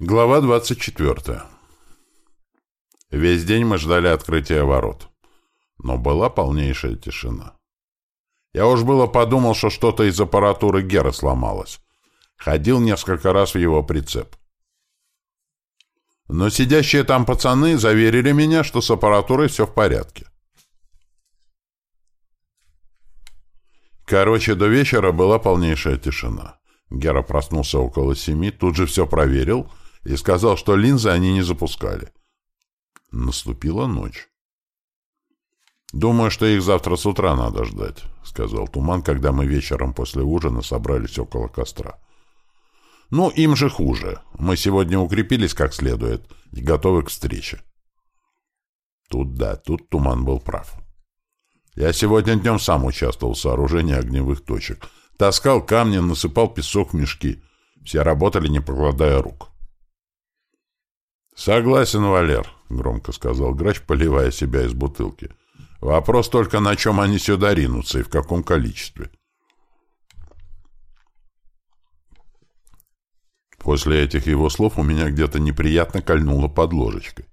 Глава 24. Весь день мы ждали открытия ворот. Но была полнейшая тишина. Я уж было подумал, что что-то из аппаратуры Гера сломалось. Ходил несколько раз в его прицеп. Но сидящие там пацаны заверили меня, что с аппаратурой все в порядке. Короче, до вечера была полнейшая тишина. Гера проснулся около семи, тут же все проверил — и сказал, что линзы они не запускали. Наступила ночь. «Думаю, что их завтра с утра надо ждать», — сказал Туман, когда мы вечером после ужина собрались около костра. «Ну, им же хуже. Мы сегодня укрепились как следует и готовы к встрече». Тут да, тут Туман был прав. Я сегодня днем сам участвовал в сооружении огневых точек. Таскал камни, насыпал песок в мешки. Все работали, не покладая рук. «Согласен, Валер», — громко сказал грач, поливая себя из бутылки. «Вопрос только, на чем они сюда ринутся и в каком количестве». После этих его слов у меня где-то неприятно кольнуло под ложечкой.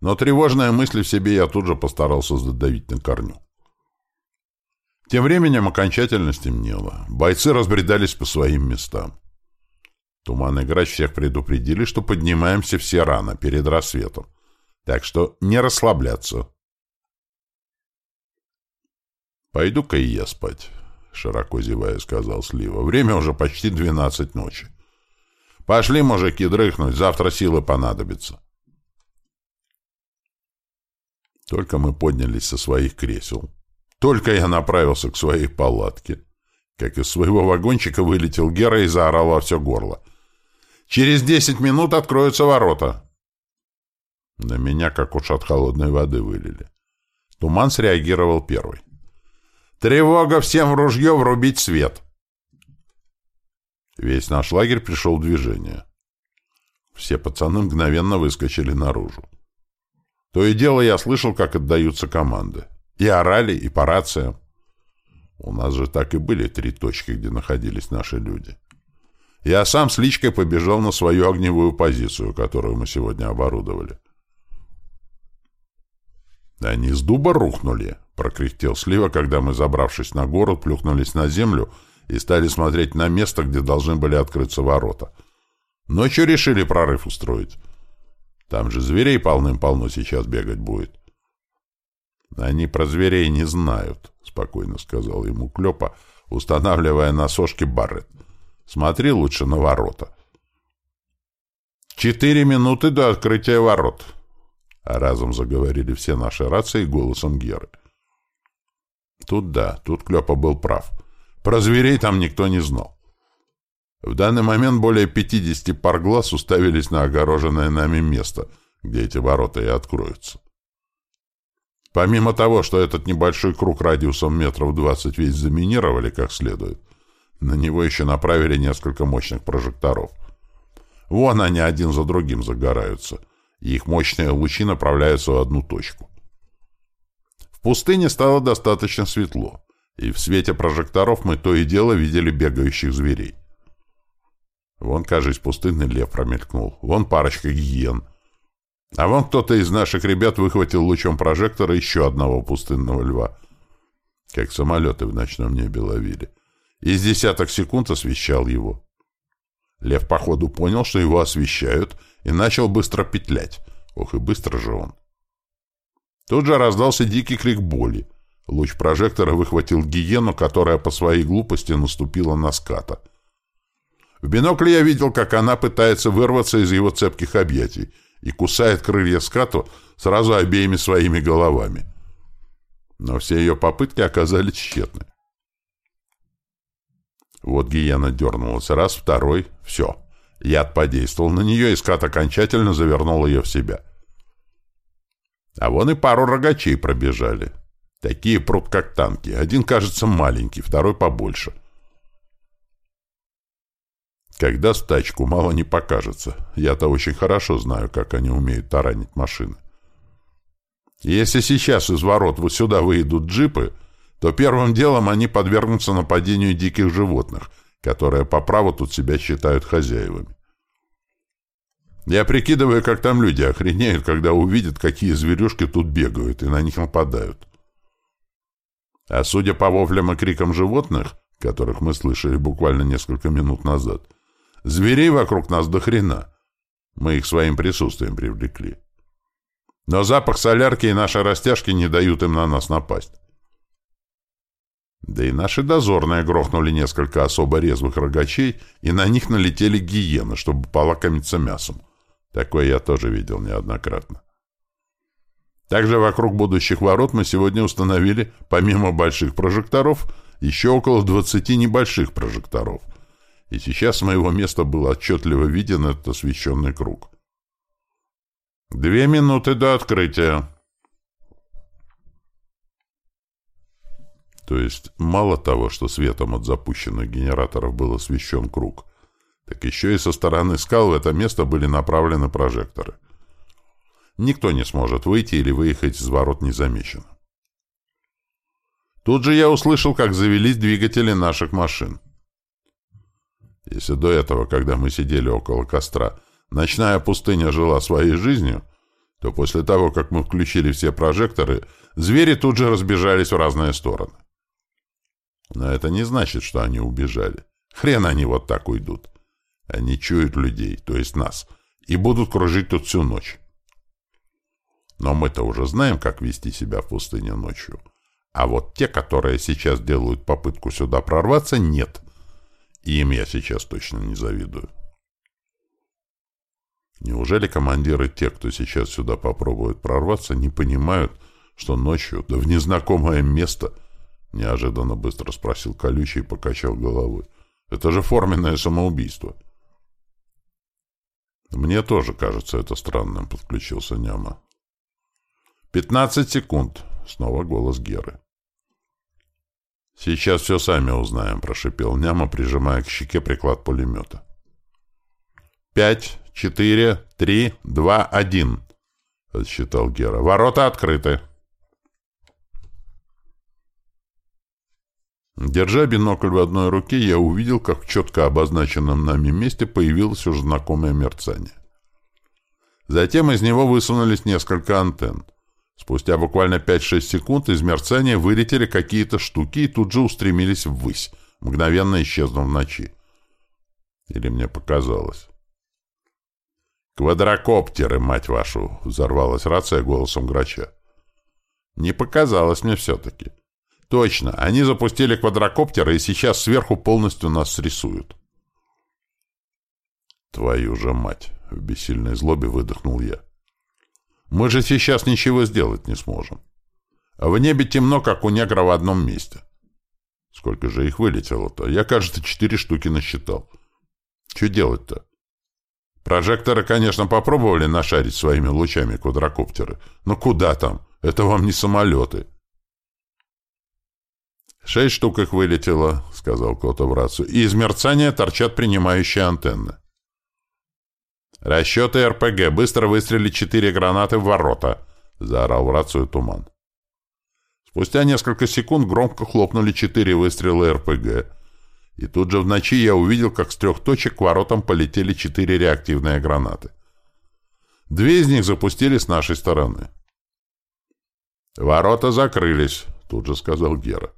Но тревожная мысль в себе я тут же постарался задавить на корню. Тем временем окончательно стемнело. Бойцы разбредались по своим местам. Туман и Грач всех предупредили, что поднимаемся все рано, перед рассветом. Так что не расслабляться. «Пойду-ка и я спать», — широко зевая сказал Слива. «Время уже почти двенадцать ночи. Пошли, мужики, дрыхнуть, завтра силы понадобятся». Только мы поднялись со своих кресел. Только я направился к своей палатке, как из своего вагончика вылетел Гера и заорал во все горло. Через десять минут откроются ворота. На меня как уж от холодной воды вылили. Туман среагировал первый. «Тревога! Всем в ружье врубить свет!» Весь наш лагерь пришел в движение. Все пацаны мгновенно выскочили наружу. То и дело я слышал, как отдаются команды. И орали, и по рациям. У нас же так и были три точки, где находились наши люди. Я сам с личкой побежал на свою огневую позицию, которую мы сегодня оборудовали. «Они с дуба рухнули», — прокряхтел Слива, когда мы, забравшись на город, плюхнулись на землю и стали смотреть на место, где должны были открыться ворота. Ночью решили прорыв устроить. Там же зверей полным-полно сейчас бегать будет. «Они про зверей не знают», — спокойно сказал ему Клёпа, устанавливая на сошке Барретт. Смотри лучше на ворота. «Четыре минуты до открытия ворот», — разом заговорили все наши рации голосом Геры. Тут да, тут Клёпа был прав. Про зверей там никто не знал. В данный момент более 50 пар глаз уставились на огороженное нами место, где эти ворота и откроются. Помимо того, что этот небольшой круг радиусом метров 20 весь заминировали как следует, на него еще направили несколько мощных прожекторов. Вон они один за другим загораются, и их мощные лучи направляются в одну точку. В пустыне стало достаточно светло, и в свете прожекторов мы то и дело видели бегающих зверей. Вон, кажется, пустынный лев промелькнул, вон парочка гиен. А вон кто-то из наших ребят выхватил лучом прожектора еще одного пустынного льва, как самолеты в ночном небе ловили. Из десяток секунд освещал его. Лев, походу, понял, что его освещают, и начал быстро петлять. Ох, и быстро же он. Тут же раздался дикий крик боли. Луч прожектора выхватил гиену, которая по своей глупости наступила на ската. В бинокле я видел, как она пытается вырваться из его цепких объятий и кусает крылья ската сразу обеими своими головами. Но все ее попытки оказались тщетны. Вот гиена дернулась раз, второй, все. Яд подействовал на нее, и скат окончательно завернул ее в себя. А вон и пару рогачей пробежали. Такие прут, как танки. Один, кажется, маленький, второй побольше. Когда даст тачку, мало не покажется. Я-то очень хорошо знаю, как они умеют таранить машины. Если сейчас из ворот вот сюда выйдут джипы, то первым делом они подвергнутся нападению диких животных, которые по праву тут себя считают хозяевами. Я прикидываю, как там люди охренеют, когда увидят, какие зверюшки тут бегают и на них нападают. А судя по воплям и крикам животных, которых мы слышали буквально несколько минут назад, зверей вокруг нас до хрена. Мы их своим присутствием привлекли. Но запах солярки и наши растяжки не дают им на нас напасть. Да и наши дозорные грохнули несколько особо резвых рогачей, и на них налетели гиены, чтобы полакомиться мясом. Такое я тоже видел неоднократно. Также вокруг будущих ворот мы сегодня установили, помимо больших прожекторов, еще около 20 небольших прожекторов. И сейчас с моего места был отчетливо виден этот освещенный круг. Две минуты до открытия. То есть мало того, что светом от запущенных генераторов был освещен круг, так еще и со стороны скал в это место были направлены прожекторы. Никто не сможет выйти или выехать из ворот незамеченным. Тут же я услышал, как завелись двигатели наших машин. Если до этого, когда мы сидели около костра, ночная пустыня жила своей жизнью, то после того, как мы включили все прожекторы, звери тут же разбежались в разные стороны. Но это не значит, что они убежали. Хрен они вот так уйдут. Они чуют людей, то есть нас, и будут кружить тут всю ночь. Но мы-то уже знаем, как вести себя в пустыне ночью. А вот те, которые сейчас делают попытку сюда прорваться, нет. И им я сейчас точно не завидую. Неужели командиры те, кто сейчас сюда попробует прорваться, не понимают, что ночью, да в незнакомое место — Неожиданно быстро спросил колючий и покачал головой. Это же форменное самоубийство. Мне тоже кажется это странным, подключился Няма. Пятнадцать секунд. Снова голос Геры. Сейчас все сами узнаем, прошипел Няма, прижимая к щеке приклад пулемета. Пять, четыре, три, два, один, отсчитал Гера. Ворота открыты. Держа бинокль в одной руке, я увидел, как в четко обозначенном нами месте появилось уже знакомое мерцание. Затем из него высунулись несколько антенн. Спустя буквально 5-6 секунд из мерцания вылетели какие-то штуки и тут же устремились ввысь, мгновенно исчезнув в ночи. Или мне показалось. «Квадрокоптеры, мать вашу!» — взорвалась рация голосом грача. «Не показалось мне все-таки. Точно, они запустили квадрокоптеры и сейчас сверху полностью нас срисуют. Твою же мать! В бессильной злобе выдохнул я. Мы же сейчас ничего сделать не сможем. А в небе темно, как у негра в одном месте. Сколько же их вылетело-то? Я, кажется, четыре штуки насчитал. Что делать-то? Прожекторы, конечно, попробовали нашарить своими лучами квадрокоптеры. Но куда там? Это вам не самолеты. «Шесть штук их вылетело», — сказал кто-то в рацию, — «и из мерцания торчат принимающие антенны». «Расчеты РПГ. Быстро выстрелить четыре гранаты в ворота», — заорал в рацию туман. Спустя несколько секунд громко хлопнули четыре выстрела РПГ. И тут же в ночи я увидел, как с трех точек к воротам полетели четыре реактивные гранаты. Две из них запустили с нашей стороны. «Ворота закрылись», — тут же сказал Гера.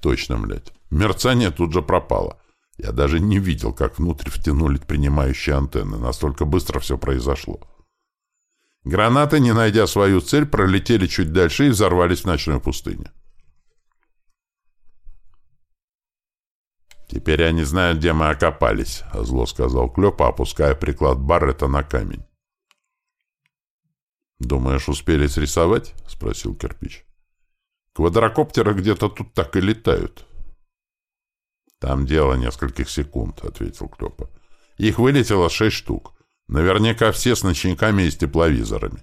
Точно, блядь. Мерцание тут же пропало. Я даже не видел, как внутрь втянули принимающие антенны. Настолько быстро все произошло. Гранаты, не найдя свою цель, пролетели чуть дальше и взорвались в ночной пустыне. «Теперь они знают, где мы окопались», — зло сказал Клёпа, опуская приклад Баррета на камень. «Думаешь, успели срисовать?» — спросил кирпич. Квадрокоптеры где-то тут так и летают. Там дело нескольких секунд, ответил Клёпа. Их вылетело шесть штук. Наверняка все с ночниками и с тепловизорами.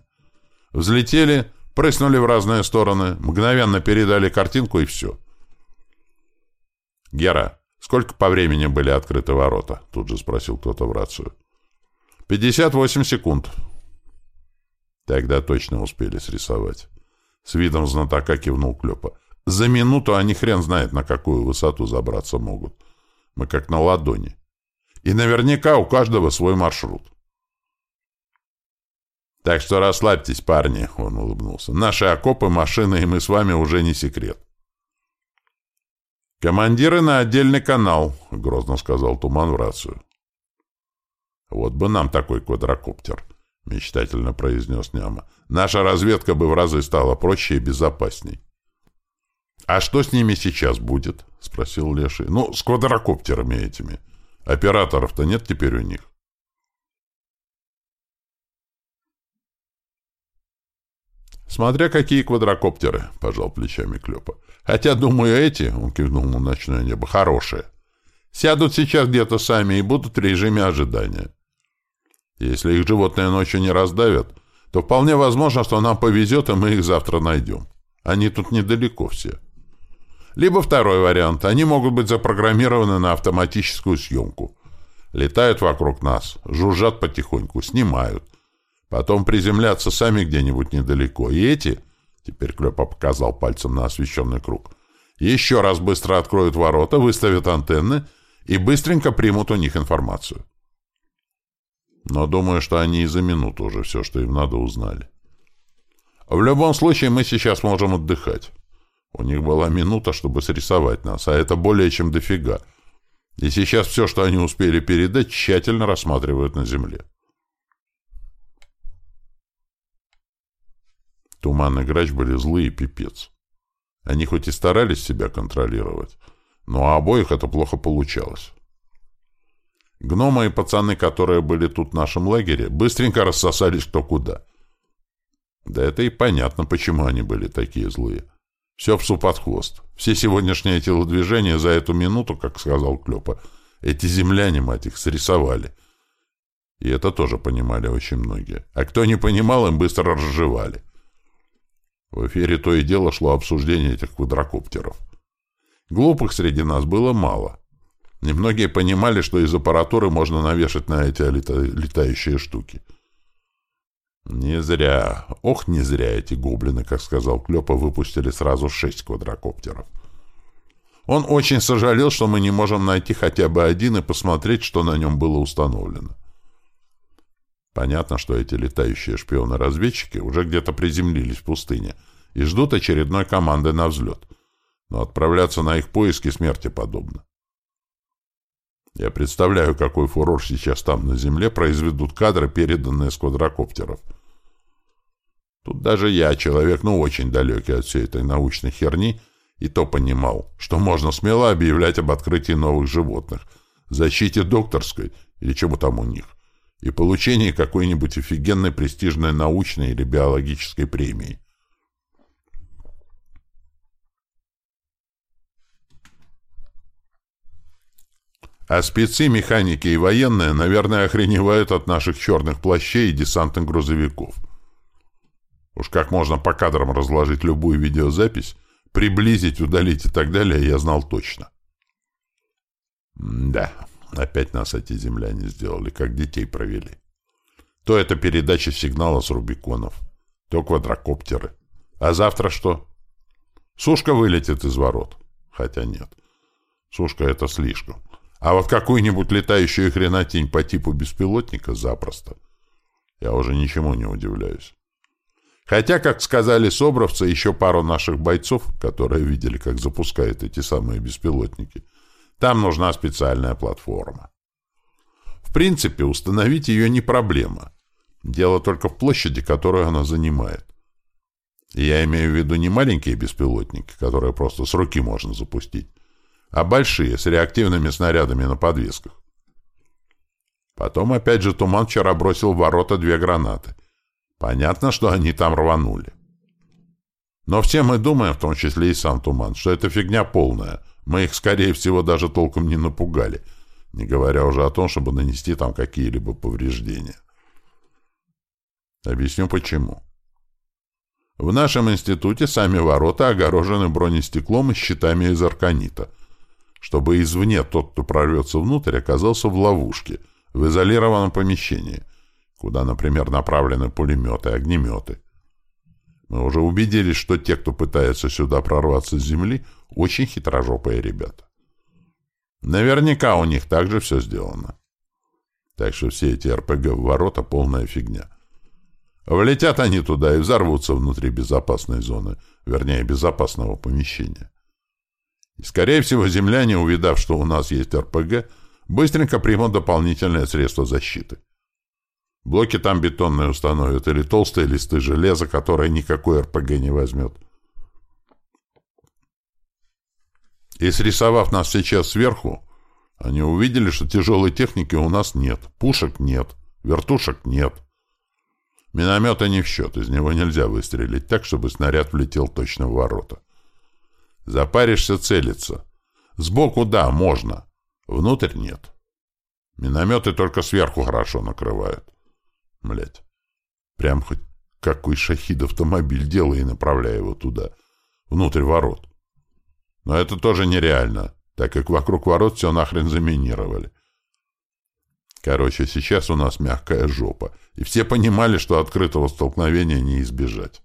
Взлетели, прыснули в разные стороны, мгновенно передали картинку и все. «Гера, сколько по времени были открыты ворота?» Тут же спросил кто-то в рацию. «Пятьдесят восемь секунд». Тогда точно успели срисовать. С видом знатока кивнул Клёпа. За минуту они хрен знает, на какую высоту забраться могут. Мы как на ладони. И наверняка у каждого свой маршрут. Так что расслабьтесь, парни, — он улыбнулся. Наши окопы, машины и мы с вами уже не секрет. «Командиры на отдельный канал», — грозно сказал Туман в рацию. «Вот бы нам такой квадрокоптер», — мечтательно произнес Няма. «Наша разведка бы в разы стала проще и безопасней». «А что с ними сейчас будет?» — спросил Леший. «Ну, с квадрокоптерами этими. Операторов-то нет теперь у них». «Смотря какие квадрокоптеры», — пожал плечами Клёпа. «Хотя, думаю, эти, — он кивнул на ночное небо, — хорошие. Сядут сейчас где-то сами и будут в режиме ожидания. Если их животные ночью не раздавят, то вполне возможно, что нам повезет, и мы их завтра найдем. Они тут недалеко все. Либо второй вариант. Они могут быть запрограммированы на автоматическую съемку. Летают вокруг нас, жужжат потихоньку, снимают. Потом приземлятся сами где-нибудь недалеко. И эти, теперь Клёпа показал пальцем на освещенный круг, еще раз быстро откроют ворота, выставят антенны и быстренько примут у них информацию. Но думаю, что они и за минуту уже все, что им надо, узнали. В любом случае, мы сейчас можем отдыхать. У них была минута, чтобы срисовать нас, а это более чем дофига. И сейчас все, что они успели передать, тщательно рассматривают на земле. Туман и Грач были злые пипец. Они хоть и старались себя контролировать, но обоих это плохо получалось. Гномы и пацаны, которые были тут в нашем лагере, быстренько рассосались кто куда. Да это и понятно, почему они были такие злые. Все псу под хвост. Все сегодняшние телодвижения за эту минуту, как сказал Клёпа, эти земляне, мать их, срисовали. И это тоже понимали очень многие. А кто не понимал, им быстро разжевали. В эфире то и дело шло обсуждение этих квадрокоптеров. Глупых среди нас было мало. Немногие понимали, что из аппаратуры можно навешать на эти летающие штуки. Не зря, ох, не зря эти гоблины, как сказал Клёпа, выпустили сразу шесть квадрокоптеров. Он очень сожалел, что мы не можем найти хотя бы один и посмотреть, что на нем было установлено. Понятно, что эти летающие шпионы-разведчики уже где-то приземлились в пустыне и ждут очередной команды на взлет. Но отправляться на их поиски смерти подобно. Я представляю, какой фурор сейчас там на земле произведут кадры, переданные с квадрокоптеров. Тут даже я, человек, ну, очень далекий от всей этой научной херни, и то понимал, что можно смело объявлять об открытии новых животных, защите докторской или чему там у них, и получении какой-нибудь офигенной престижной научной или биологической премии. А спецы, механики и военные, наверное, охреневают от наших черных плащей и десантных грузовиков. Уж как можно по кадрам разложить любую видеозапись, приблизить, удалить и так далее, я знал точно. да, опять нас эти земляне сделали, как детей провели. То это передача сигнала с Рубиконов, то квадрокоптеры. А завтра что? Сушка вылетит из ворот. Хотя нет. Сушка — это слишком. А вот какую-нибудь летающую хренотень по типу беспилотника запросто. Я уже ничему не удивляюсь. Хотя, как сказали собровцы, еще пару наших бойцов, которые видели, как запускают эти самые беспилотники, там нужна специальная платформа. В принципе, установить ее не проблема. Дело только в площади, которую она занимает. И я имею в виду не маленькие беспилотники, которые просто с руки можно запустить, а большие, с реактивными снарядами на подвесках. Потом опять же Туман вчера бросил в ворота две гранаты. Понятно, что они там рванули. Но все мы думаем, в том числе и сам Туман, что это фигня полная. Мы их, скорее всего, даже толком не напугали, не говоря уже о том, чтобы нанести там какие-либо повреждения. Объясню почему. В нашем институте сами ворота огорожены бронестеклом и щитами из арканита — чтобы извне тот, кто прорвется внутрь, оказался в ловушке, в изолированном помещении, куда, например, направлены пулеметы, огнеметы. Мы уже убедились, что те, кто пытается сюда прорваться с земли, очень хитрожопые ребята. Наверняка у них также все сделано. Так что все эти РПГ в ворота — полная фигня. Влетят они туда и взорвутся внутри безопасной зоны, вернее, безопасного помещения. И, скорее всего, земляне, увидав, что у нас есть РПГ, быстренько примут дополнительные средства защиты. Блоки там бетонные установят или толстые листы железа, которые никакой РПГ не возьмет. И срисовав нас сейчас сверху, они увидели, что тяжелой техники у нас нет, пушек нет, вертушек нет. Миномета не в счет, из него нельзя выстрелить так, чтобы снаряд влетел точно в ворота. Запаришься целиться. Сбоку да, можно. Внутрь нет. Минометы только сверху хорошо накрывают. Блять. Прям хоть какой шахид автомобиль делай и направляй его туда, внутрь ворот. Но это тоже нереально, так как вокруг ворот все нахрен заминировали. Короче, сейчас у нас мягкая жопа, и все понимали, что открытого столкновения не избежать.